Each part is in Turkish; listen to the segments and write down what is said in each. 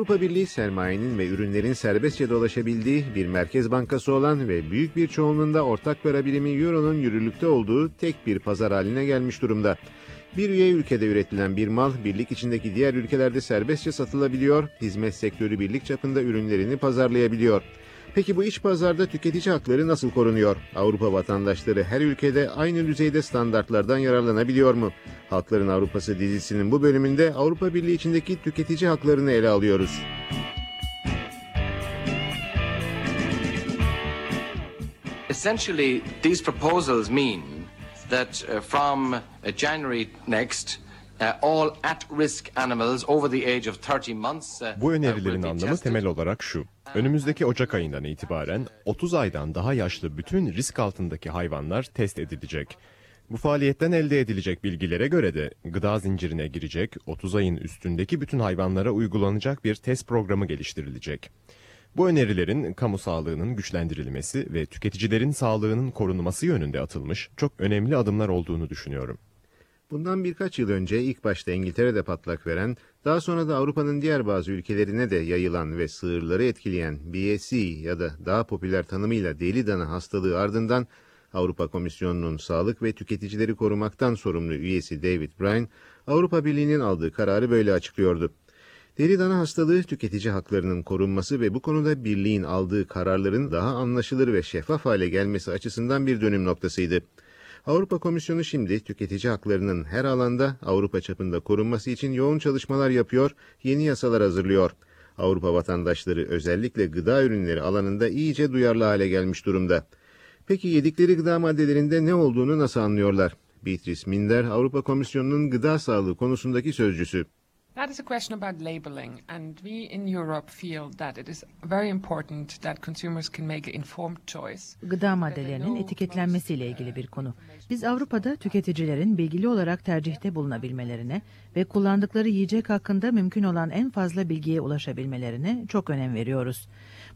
Avrupa Birliği sermayenin ve ürünlerin serbestçe dolaşabildiği bir merkez bankası olan ve büyük bir çoğunluğunda ortak para birimi Euro'nun yürürlükte olduğu tek bir pazar haline gelmiş durumda. Bir üye ülkede üretilen bir mal birlik içindeki diğer ülkelerde serbestçe satılabiliyor, hizmet sektörü birlik çapında ürünlerini pazarlayabiliyor. Peki bu iç pazarda tüketici hakları nasıl korunuyor? Avrupa vatandaşları her ülkede aynı düzeyde standartlardan yararlanabiliyor mu? Halkların Avrupası dizisinin bu bölümünde Avrupa Birliği içindeki tüketici haklarını ele alıyoruz. Essentially, these proposals mean that uh, from uh, January next, uh, all at-risk animals over the age of 30 months Bu önerilerin anlamı temel olarak şu. Önümüzdeki Ocak ayından itibaren 30 aydan daha yaşlı bütün risk altındaki hayvanlar test edilecek. Bu faaliyetten elde edilecek bilgilere göre de gıda zincirine girecek 30 ayın üstündeki bütün hayvanlara uygulanacak bir test programı geliştirilecek. Bu önerilerin kamu sağlığının güçlendirilmesi ve tüketicilerin sağlığının korunması yönünde atılmış çok önemli adımlar olduğunu düşünüyorum. Bundan birkaç yıl önce ilk başta İngiltere'de patlak veren, daha sonra da Avrupa'nın diğer bazı ülkelerine de yayılan ve sığırları etkileyen BSE ya da daha popüler tanımıyla deli dana hastalığı ardından Avrupa Komisyonu'nun sağlık ve tüketicileri korumaktan sorumlu üyesi David Bryan, Avrupa Birliği'nin aldığı kararı böyle açıklıyordu. Deli dana hastalığı tüketici haklarının korunması ve bu konuda birliğin aldığı kararların daha anlaşılır ve şeffaf hale gelmesi açısından bir dönüm noktasıydı. Avrupa Komisyonu şimdi tüketici haklarının her alanda Avrupa çapında korunması için yoğun çalışmalar yapıyor, yeni yasalar hazırlıyor. Avrupa vatandaşları özellikle gıda ürünleri alanında iyice duyarlı hale gelmiş durumda. Peki yedikleri gıda maddelerinde ne olduğunu nasıl anlıyorlar? Beatrice Minder, Avrupa Komisyonu'nun gıda sağlığı konusundaki sözcüsü. That is a question about labeling, and we in Europe feel that it is very important that consumers can make an informed choice. Gıda maddelerinin etiketlenmesiyle ilgili bir konu. Biz Avrupa'da tüketicilerin bilgili olarak tercihte bulunabilmelerine ve kullandıkları yiyecek hakkında mümkün olan en fazla bilgiye ulaşabilmelerine çok önem veriyoruz.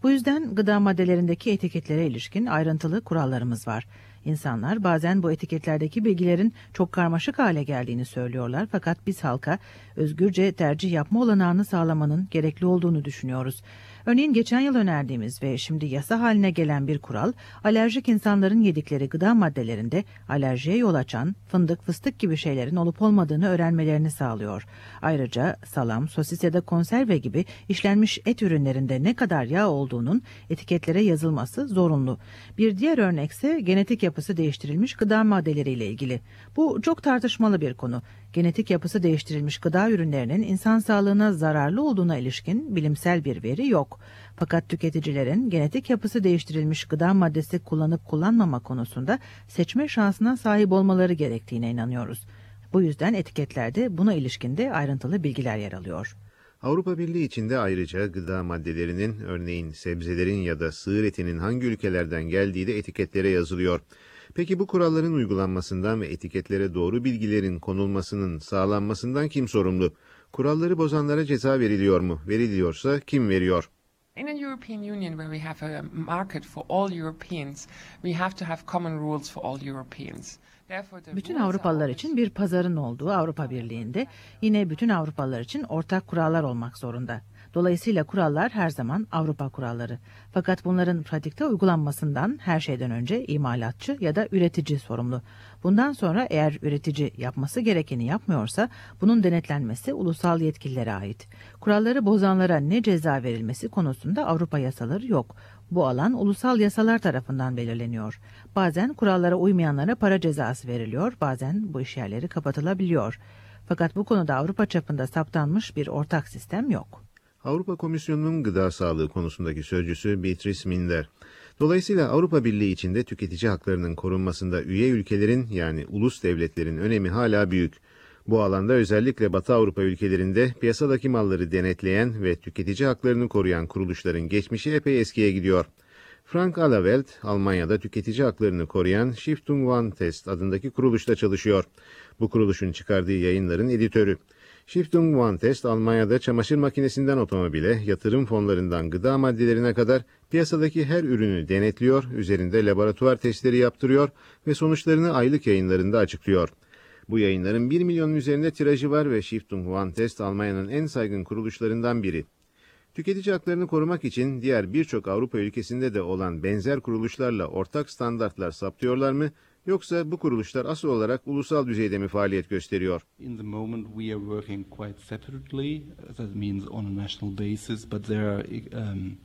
Bu yüzden gıda maddelerindeki etiketlere ilişkin ayrıntılı kurallarımız var. İnsanlar bazen bu etiketlerdeki bilgilerin çok karmaşık hale geldiğini söylüyorlar fakat biz halka özgürce tercih yapma olanağını sağlamanın gerekli olduğunu düşünüyoruz. Örneğin geçen yıl önerdiğimiz ve şimdi yasa haline gelen bir kural, alerjik insanların yedikleri gıda maddelerinde alerjiye yol açan fındık, fıstık gibi şeylerin olup olmadığını öğrenmelerini sağlıyor. Ayrıca salam, sosis ya da konserve gibi işlenmiş et ürünlerinde ne kadar yağ olduğunun etiketlere yazılması zorunlu. Bir diğer örnekse genetik yapısı değiştirilmiş gıda maddeleriyle ilgili. Bu çok tartışmalı bir konu. Genetik yapısı değiştirilmiş gıda ürünlerinin insan sağlığına zararlı olduğuna ilişkin bilimsel bir veri yok. Fakat tüketicilerin genetik yapısı değiştirilmiş gıda maddesi kullanıp kullanmama konusunda seçme şansına sahip olmaları gerektiğine inanıyoruz. Bu yüzden etiketlerde buna ilişkinde ayrıntılı bilgiler yer alıyor. Avrupa Birliği içinde ayrıca gıda maddelerinin örneğin sebzelerin ya da sığır etinin hangi ülkelerden geldiği de etiketlere yazılıyor. Peki bu kuralların uygulanmasından ve etiketlere doğru bilgilerin konulmasının sağlanmasından kim sorumlu? Kuralları bozanlara ceza veriliyor mu? Veriliyorsa kim veriyor? In a European Union where we have a market for all Europeans, we have to have common rules for all Europeans. Bütün Avrupalılar için bir pazarın olduğu Avrupa Birliği'nde yine bütün Avrupalılar için ortak kurallar olmak zorunda. Dolayısıyla kurallar her zaman Avrupa kuralları. Fakat bunların pratikte uygulanmasından her şeyden önce imalatçı ya da üretici sorumlu. Bundan sonra eğer üretici yapması gerekeni yapmıyorsa bunun denetlenmesi ulusal yetkililere ait. Kuralları bozanlara ne ceza verilmesi konusunda Avrupa yasaları yok. Bu alan ulusal yasalar tarafından belirleniyor. Bazen kurallara uymayanlara para cezası veriliyor, bazen bu işyerleri kapatılabiliyor. Fakat bu konuda Avrupa çapında saptanmış bir ortak sistem yok. Avrupa Komisyonu'nun gıda sağlığı konusundaki sözcüsü Beatrice Minder. Dolayısıyla Avrupa Birliği içinde tüketici haklarının korunmasında üye ülkelerin yani ulus devletlerin önemi hala büyük. Bu alanda özellikle Batı Avrupa ülkelerinde piyasadaki malları denetleyen ve tüketici haklarını koruyan kuruluşların geçmişi epey eskiye gidiyor. Frank Alaveld, Almanya'da tüketici haklarını koruyan Stiftung Warentest adındaki kuruluşta çalışıyor. Bu kuruluşun çıkardığı yayınların editörü. Stiftung Warentest, Almanya'da çamaşır makinesinden otomobile, yatırım fonlarından gıda maddelerine kadar piyasadaki her ürünü denetliyor, üzerinde laboratuvar testleri yaptırıyor ve sonuçlarını aylık yayınlarında açıklıyor. Bu yayınların 1 milyonun üzerinde tirajı var ve Stiftung Warentest Almanya'nın en saygın kuruluşlarından biri. Tüketici haklarını korumak için diğer birçok Avrupa ülkesinde de olan benzer kuruluşlarla ortak standartlar saptıyorlar mı? Yoksa bu kuruluşlar asıl olarak ulusal düzeyde mi faaliyet gösteriyor? In the moment, we are working quite separately. That means on a national basis, but there are um,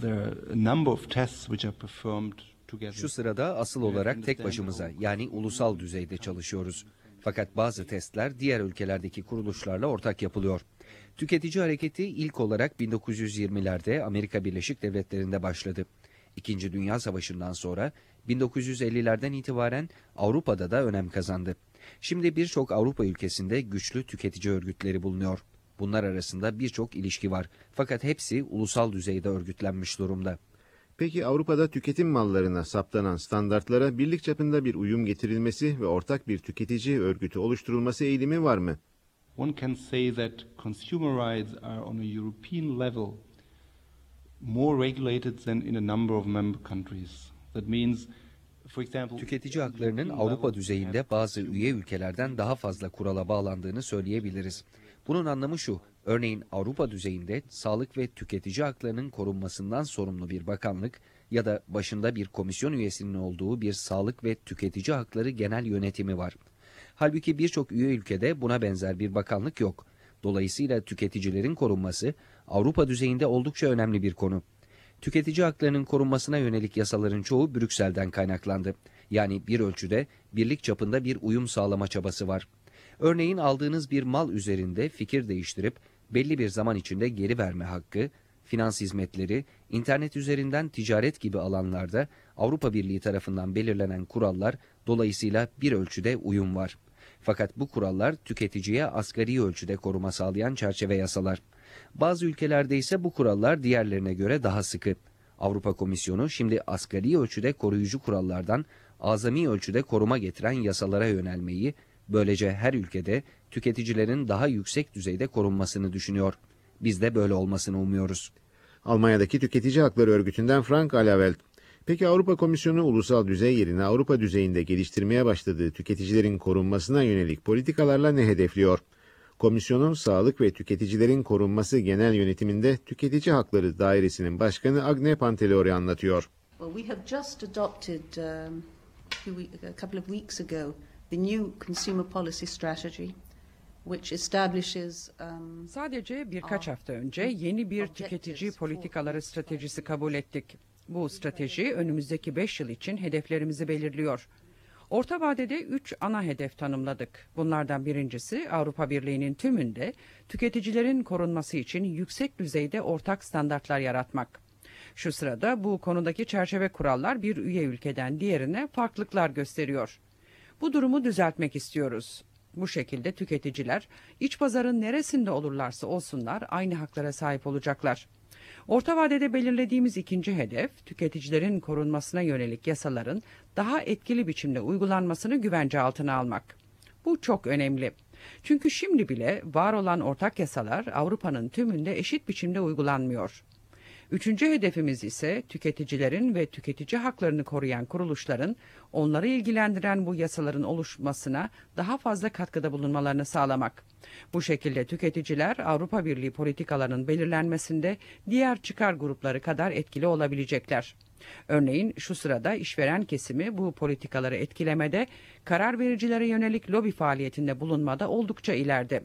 there are a number of tests which are performed. Şu sırada asıl olarak tek başımıza yani ulusal düzeyde çalışıyoruz. Fakat bazı testler diğer ülkelerdeki kuruluşlarla ortak yapılıyor. Tüketici hareketi ilk olarak 1920'lerde Amerika Birleşik Devletleri'nde başladı. İkinci Dünya Savaşı'ndan sonra 1950'lerden itibaren Avrupa'da da önem kazandı. Şimdi birçok Avrupa ülkesinde güçlü tüketici örgütleri bulunuyor. Bunlar arasında birçok ilişki var. Fakat hepsi ulusal düzeyde örgütlenmiş durumda. Peki Avrupa'da tüketim mallarına saptanan standartlara birlik çapında bir uyum getirilmesi ve ortak bir tüketici örgütü oluşturulması eğilimi var mı? One can say that consumer rights are on a European level more regulated than in a number of member countries. That means for example Tüketici haklarının Avrupa düzeyinde bazı üye ülkelerden daha fazla kurala bağlandığını söyleyebiliriz. Bunun anlamı şu, örneğin Avrupa düzeyinde sağlık ve tüketici haklarının korunmasından sorumlu bir bakanlık ya da başında bir komisyon üyesinin olduğu bir sağlık ve tüketici hakları genel yönetimi var. Halbuki birçok üye ülkede buna benzer bir bakanlık yok. Dolayısıyla tüketicilerin korunması Avrupa düzeyinde oldukça önemli bir konu. Tüketici haklarının korunmasına yönelik yasaların çoğu Brüksel'den kaynaklandı. Yani bir ölçüde birlik çapında bir uyum sağlama çabası var. Örneğin aldığınız bir mal üzerinde fikir değiştirip belli bir zaman içinde geri verme hakkı, finans hizmetleri, internet üzerinden ticaret gibi alanlarda Avrupa Birliği tarafından belirlenen kurallar dolayısıyla bir ölçüde uyum var. Fakat bu kurallar tüketiciye asgari ölçüde koruma sağlayan çerçeve yasalar. Bazı ülkelerde ise bu kurallar diğerlerine göre daha sıkı. Avrupa Komisyonu şimdi asgari ölçüde koruyucu kurallardan azami ölçüde koruma getiren yasalara yönelmeyi, böylece her ülkede tüketicilerin daha yüksek düzeyde korunmasını düşünüyor. Biz de böyle olmasını umuyoruz. Almanya'daki Tüketici Hakları Örgütü'nden Frank Alavelt. Peki Avrupa Komisyonu ulusal düzey yerine Avrupa düzeyinde geliştirmeye başladığı tüketicilerin korunmasına yönelik politikalarla ne hedefliyor? Komisyonun sağlık ve tüketicilerin korunması genel yönetiminde Tüketici Hakları Dairesi'nin başkanı Agne Pantelori anlatıyor. Well, we have just adopted um, a, couple of weeks ago the new consumer policy strategy, which establishes um, Sadece birkaç hafta önce yeni bir tüketici politikaları stratejisi kabul ettik. Bu strateji önümüzdeki 5 yıl için hedeflerimizi belirliyor. Orta vadede 3 ana hedef tanımladık. Bunlardan birincisi Avrupa Birliği'nin tümünde tüketicilerin korunması için yüksek düzeyde ortak standartlar yaratmak. Şu sırada bu konudaki çerçeve kurallar bir üye ülkeden diğerine farklılıklar gösteriyor. Bu durumu düzeltmek istiyoruz. Bu şekilde tüketiciler iç pazarın neresinde olurlarsa olsunlar aynı haklara sahip olacaklar. Orta vadede belirlediğimiz ikinci hedef, tüketicilerin korunmasına yönelik yasaların daha etkili biçimde uygulanmasını güvence altına almak. Bu çok önemli. Çünkü şimdi bile var olan ortak yasalar Avrupa'nın tümünde eşit biçimde uygulanmıyor. Üçüncü hedefimiz ise tüketicilerin ve tüketici haklarını koruyan kuruluşların onları ilgilendiren bu yasaların oluşmasına daha fazla katkıda bulunmalarını sağlamak. Bu şekilde tüketiciler Avrupa Birliği politikalarının belirlenmesinde diğer çıkar grupları kadar etkili olabilecekler. Örneğin şu sırada işveren kesimi bu politikaları etkilemede, karar vericilere yönelik lobi faaliyetinde bulunmada oldukça ileride.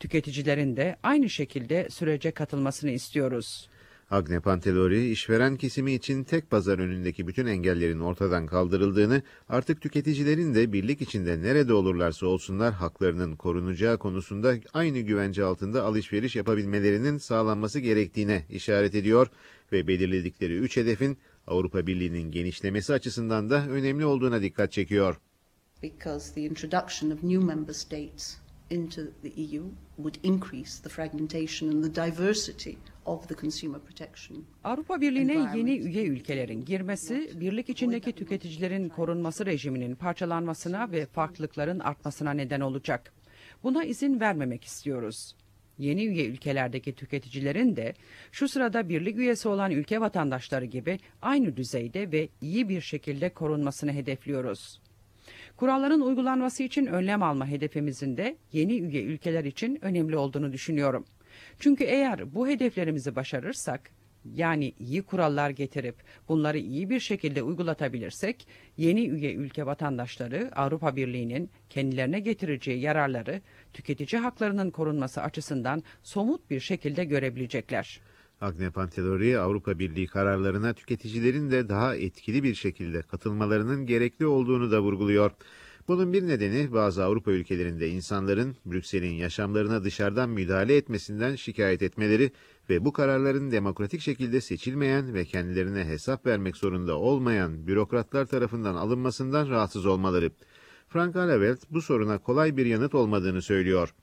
Tüketicilerin de aynı şekilde sürece katılmasını istiyoruz. Agne Pantelori, işveren kesimi için tek pazar önündeki bütün engellerin ortadan kaldırıldığını, artık tüketicilerin de birlik içinde nerede olurlarsa olsunlar haklarının korunacağı konusunda aynı güvence altında alışveriş yapabilmelerinin sağlanması gerektiğine işaret ediyor ve belirledikleri üç hedefin Avrupa Birliği'nin genişlemesi açısından da önemli olduğuna dikkat çekiyor. because the introduction of new member states into the EU would increase the fragmentation and the diversity of the consumer protection. Avrupa Birliği'ne yeni üye ülkelerin girmesi, birlik içindeki tüketicilerin korunması rejiminin parçalanmasına ve farklılıkların artmasına neden olacak. Buna izin vermemek istiyoruz. Yeni üye ülkelerdeki tüketicilerin de şu sırada birlik üyesi olan ülke vatandaşları gibi aynı düzeyde ve iyi bir şekilde korunmasını hedefliyoruz. Kuralların uygulanması için önlem alma hedefimizin de yeni üye ülkeler için önemli olduğunu düşünüyorum. Çünkü eğer bu hedeflerimizi başarırsak, yani iyi kurallar getirip bunları iyi bir şekilde uygulatabilirsek, yeni üye ülke vatandaşları Avrupa Birliği'nin kendilerine getireceği yararları tüketici haklarının korunması açısından somut bir şekilde görebilecekler. Agne Pantelori Avrupa Birliği kararlarına tüketicilerin de daha etkili bir şekilde katılmalarının gerekli olduğunu da vurguluyor. Bunun bir nedeni bazı Avrupa ülkelerinde insanların Brüksel'in yaşamlarına dışarıdan müdahale etmesinden şikayet etmeleri ve bu kararların demokratik şekilde seçilmeyen ve kendilerine hesap vermek zorunda olmayan bürokratlar tarafından alınmasından rahatsız olmaları. Frank Alavelt bu soruna kolay bir yanıt olmadığını söylüyor.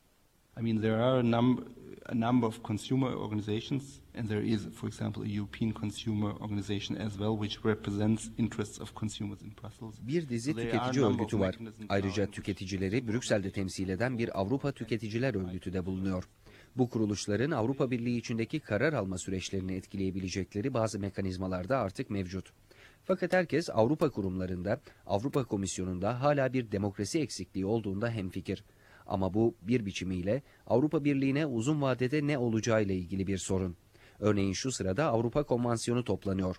I mean, there are a number, a number of consumer organizations, and there is, for example, a European consumer organization as well, which represents interests of consumers in Brussels. Bir dizi tüketici örgütü var. Ayrıca tüketicileri Brüksel'de temsil eden bir Avrupa Tüketiciler Örgütü de bulunuyor. Bu kuruluşların Avrupa Birliği içindeki karar alma süreçlerini etkileyebilecekleri bazı mekanizmalar da artık mevcut. Fakat herkes Avrupa kurumlarında, Avrupa Komisyonu'nda hala bir demokrasi eksikliği olduğunda hemfikir. Ama bu bir biçimiyle Avrupa Birliği'ne uzun vadede ne olacağıyla ilgili bir sorun. Örneğin şu sırada Avrupa Konvansiyonu toplanıyor.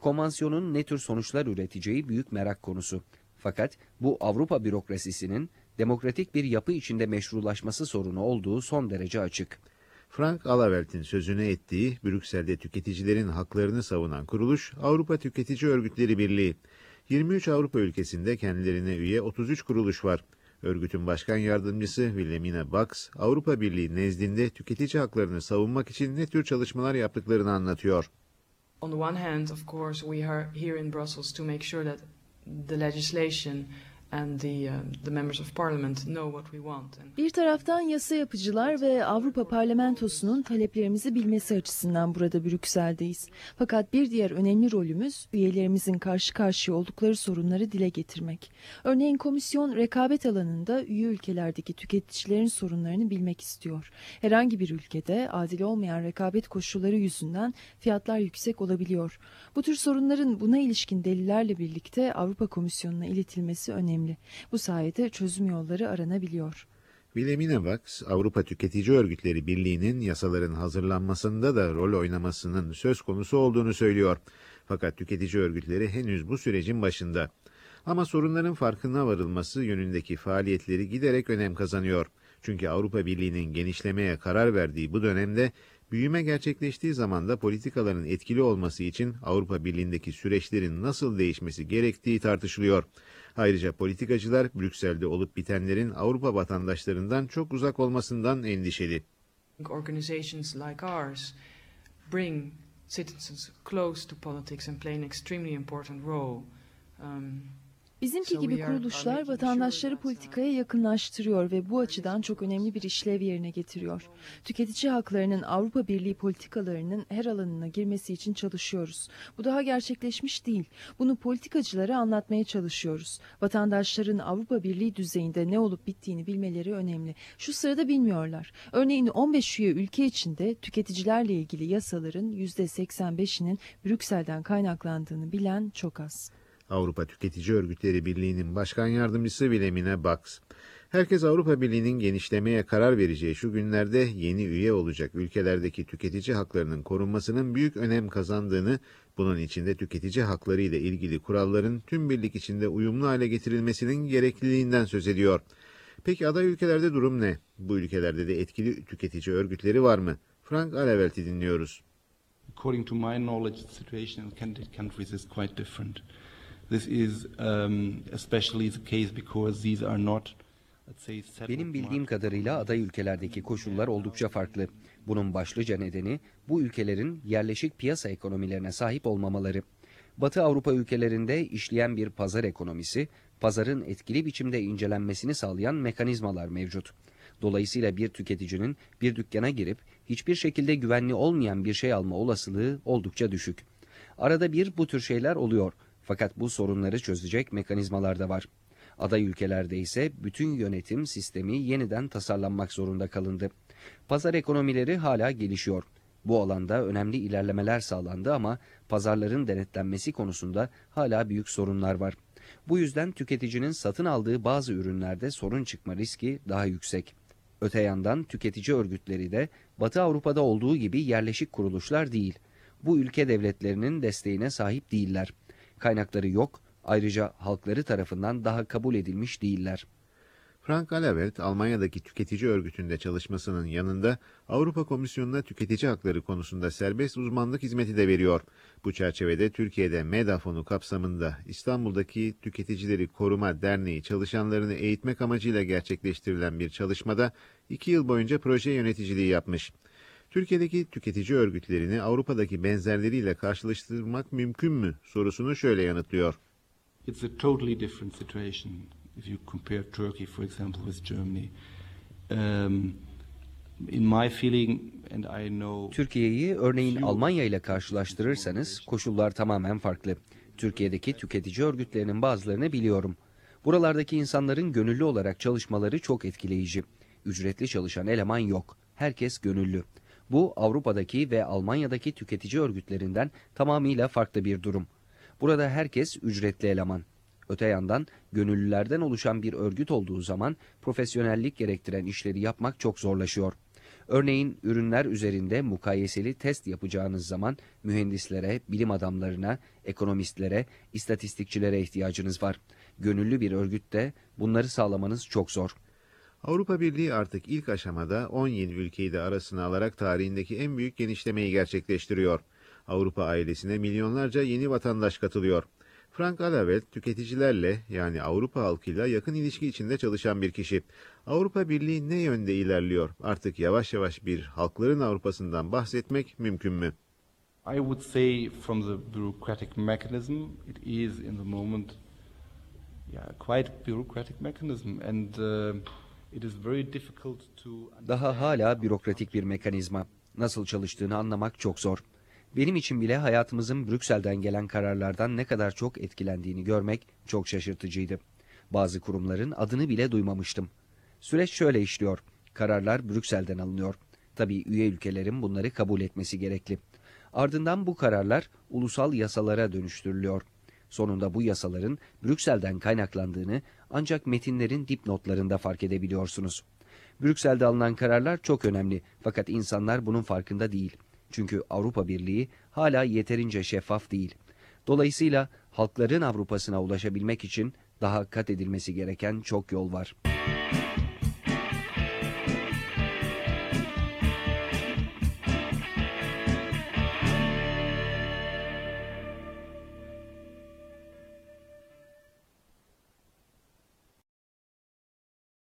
Konvansiyonun ne tür sonuçlar üreteceği büyük merak konusu. Fakat bu Avrupa bürokrasisinin demokratik bir yapı içinde meşrulaşması sorunu olduğu son derece açık. Frank Alavelt'in sözünü ettiği Brüksel'de tüketicilerin haklarını savunan kuruluş Avrupa Tüketici Örgütleri Birliği. 23 Avrupa ülkesinde kendilerine üye 33 kuruluş var. Örgütün başkan yardımcısı Wilhelmina Bax, Avrupa Birliği nezdinde tüketici haklarını savunmak için ne tür çalışmalar yaptıklarını anlatıyor. on the one hand, of course, we are here in Brussels to make sure that the legislation Bir taraftan yasa yapıcılar ve Avrupa Parlamentosu'nun taleplerimizi bilmesi açısından burada Brüksel'deyiz. Fakat bir diğer önemli rolümüz üyelerimizin karşı karşıya oldukları sorunları dile getirmek. Örneğin komisyon rekabet alanında üye ülkelerdeki tüketicilerin sorunlarını bilmek istiyor. Herhangi bir ülkede adil olmayan rekabet koşulları yüzünden fiyatlar yüksek olabiliyor. Bu tür sorunların buna ilişkin delillerle birlikte Avrupa Komisyonu'na iletilmesi önemli. Bu sayede çözüm yolları aranabiliyor. Wilhelmina Bax, Avrupa Tüketici Örgütleri Birliği'nin yasaların hazırlanmasında da rol oynamasının söz konusu olduğunu söylüyor. Fakat tüketici örgütleri henüz bu sürecin başında. Ama sorunların farkına varılması yönündeki faaliyetleri giderek önem kazanıyor. Çünkü Avrupa Birliği'nin genişlemeye karar verdiği bu dönemde büyüme gerçekleştiği zaman da politikaların etkili olması için Avrupa Birliği'ndeki süreçlerin nasıl değişmesi gerektiği tartışılıyor. Ayrıca politikacılar Brüksel'de olup bitenlerin Avrupa vatandaşlarından çok uzak olmasından endişeli. organizations like ours bring citizens close to politics and play an extremely important role. Um, Bizimki gibi kuruluşlar vatandaşları that, politikaya yakınlaştırıyor ve bu açıdan çok önemli bir işlev yerine getiriyor. Tüketici haklarının Avrupa Birliği politikalarının her alanına girmesi için çalışıyoruz. Bu daha gerçekleşmiş değil. Bunu politikacılara anlatmaya çalışıyoruz. Vatandaşların Avrupa Birliği düzeyinde ne olup bittiğini bilmeleri önemli. Şu sırada bilmiyorlar. Örneğin 15 üye ülke içinde tüketicilerle ilgili yasaların %85'inin Brüksel'den kaynaklandığını bilen çok az. Avrupa Tüketici Örgütleri Birliği'nin başkan yardımcısı Wilhelmina Bax. Herkes Avrupa Birliği'nin genişlemeye karar vereceği şu günlerde yeni üye olacak ülkelerdeki tüketici haklarının korunmasının büyük önem kazandığını, bunun içinde tüketici hakları ile ilgili kuralların tüm birlik içinde uyumlu hale getirilmesinin gerekliliğinden söz ediyor. Peki aday ülkelerde durum ne? Bu ülkelerde de etkili tüketici örgütleri var mı? Frank Alavelt'i dinliyoruz. According to my knowledge, the situation in candidate countries is quite different. This is um, especially the case because these are not, Benim bildiğim kadarıyla aday ülkelerdeki koşullar oldukça farklı. Bunun başlıca nedeni bu ülkelerin yerleşik piyasa ekonomilerine sahip olmamaları. Batı Avrupa ülkelerinde işleyen bir pazar ekonomisi, pazarın etkili biçimde incelenmesini sağlayan mekanizmalar mevcut. Dolayısıyla bir tüketicinin bir dükkana girip hiçbir şekilde güvenli olmayan bir şey alma olasılığı oldukça düşük. Arada bir bu tür şeyler oluyor. Fakat bu sorunları çözecek mekanizmalar da var. Aday ülkelerde ise bütün yönetim sistemi yeniden tasarlanmak zorunda kalındı. Pazar ekonomileri hala gelişiyor. Bu alanda önemli ilerlemeler sağlandı ama pazarların denetlenmesi konusunda hala büyük sorunlar var. Bu yüzden tüketicinin satın aldığı bazı ürünlerde sorun çıkma riski daha yüksek. Öte yandan tüketici örgütleri de Batı Avrupa'da olduğu gibi yerleşik kuruluşlar değil. Bu ülke devletlerinin desteğine sahip değiller. Kaynakları yok, ayrıca halkları tarafından daha kabul edilmiş değiller. Frank Alavert, Almanya'daki tüketici örgütünde çalışmasının yanında Avrupa Komisyonu'na tüketici hakları konusunda serbest uzmanlık hizmeti de veriyor. Bu çerçevede Türkiye'de MEDA fonu kapsamında İstanbul'daki Tüketicileri Koruma Derneği çalışanlarını eğitmek amacıyla gerçekleştirilen bir çalışmada iki yıl boyunca proje yöneticiliği yapmış. Türkiye'deki tüketici örgütlerini Avrupa'daki benzerleriyle karşılaştırmak mümkün mü sorusunu şöyle yanıtlıyor. It's a totally different situation if you compare Turkey, for example, with Germany. Um, in my feeling, and I know Türkiye'yi örneğin Almanya ile karşılaştırırsanız koşullar tamamen farklı. Türkiye'deki tüketici örgütlerinin bazılarını biliyorum. Buralardaki insanların gönüllü olarak çalışmaları çok etkileyici. Ücretli çalışan eleman yok. Herkes gönüllü. Bu Avrupa'daki ve Almanya'daki tüketici örgütlerinden tamamıyla farklı bir durum. Burada herkes ücretli eleman. Öte yandan gönüllülerden oluşan bir örgüt olduğu zaman profesyonellik gerektiren işleri yapmak çok zorlaşıyor. Örneğin ürünler üzerinde mukayeseli test yapacağınız zaman mühendislere, bilim adamlarına, ekonomistlere, istatistikçilere ihtiyacınız var. Gönüllü bir örgütte bunları sağlamanız çok zor. Avrupa Birliği artık ilk aşamada 10 yeni ülkeyi de arasına alarak tarihindeki en büyük genişlemeyi gerçekleştiriyor. Avrupa ailesine milyonlarca yeni vatandaş katılıyor. Frank Alavet tüketicilerle yani Avrupa halkıyla yakın ilişki içinde çalışan bir kişi. Avrupa Birliği ne yönde ilerliyor? Artık yavaş yavaş bir halkların Avrupa'sından bahsetmek mümkün mü? I would say from the bureaucratic mechanism, it is in the moment, yeah, quite bureaucratic mechanism, and uh, it is very difficult to. Daha hala bürokratik bir mekanizma. Nasıl çalıştığını anlamak çok zor. Benim için bile hayatımızın Brüksel'den gelen kararlardan ne kadar çok etkilendiğini görmek çok şaşırtıcıydı. Bazı kurumların adını bile duymamıştım. Süreç şöyle işliyor. Kararlar Brüksel'den alınıyor. Tabii üye ülkelerin bunları kabul etmesi gerekli. Ardından bu kararlar ulusal yasalara dönüştürülüyor. Sonunda bu yasaların Brüksel'den kaynaklandığını ancak metinlerin dipnotlarında fark edebiliyorsunuz. Brüksel'de alınan kararlar çok önemli fakat insanlar bunun farkında değil. Çünkü Avrupa Birliği hala yeterince şeffaf değil. Dolayısıyla halkların Avrupa'sına ulaşabilmek için daha kat edilmesi gereken çok yol var.